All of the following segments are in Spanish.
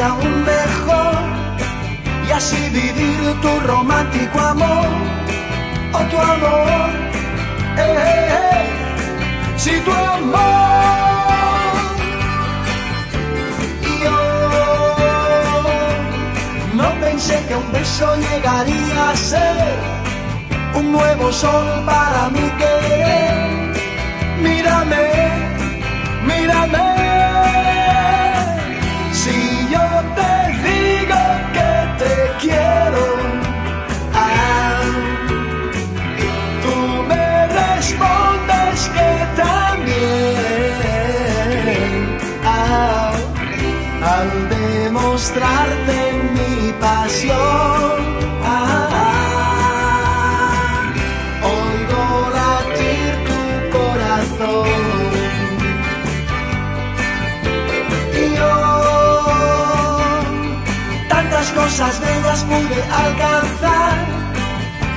aún mejor y así vivir tu romántico amor o tu amor. Eh, eh, eh. Si tu amor yo no pensé que un beso llegaría a ser un nuevo sol para mi querer. Mírame, mírame. Al demostrarte mi pasión. ah, oigo latir tu corazón. Y yo tantas cosas bellas pude alcanzar,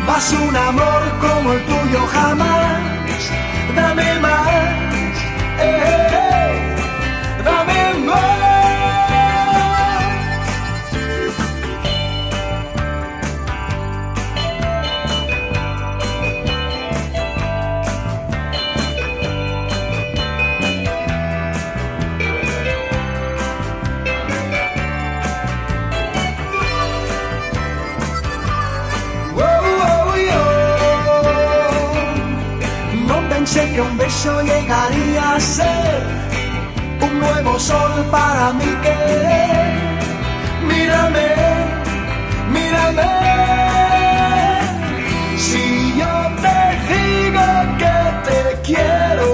más un amor como el tuyo jamás. Beso llegaría a ser un nuevo sol para mi querer. Mírame, mírame. Si yo te digo que te quiero,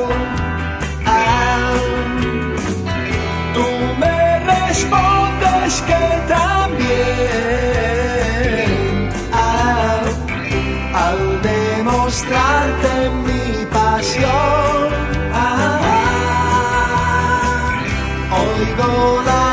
ah, tú me respondes que también. Ah, al demostrarte pasión, ah, oigo la